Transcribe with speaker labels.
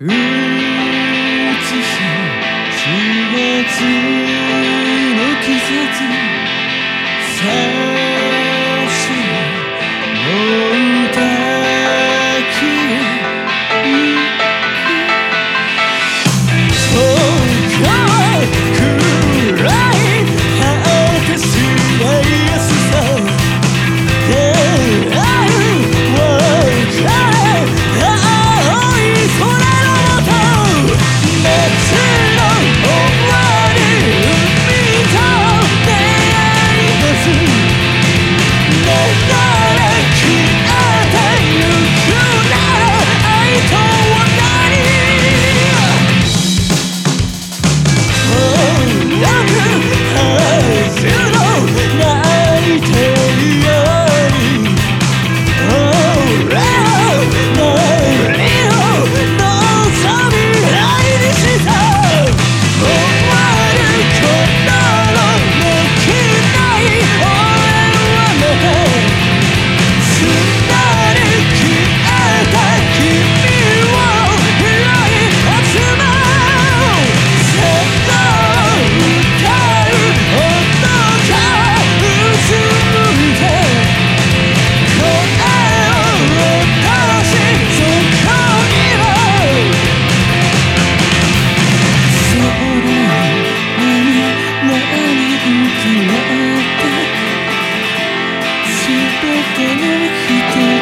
Speaker 1: 美しい4月の季節てない人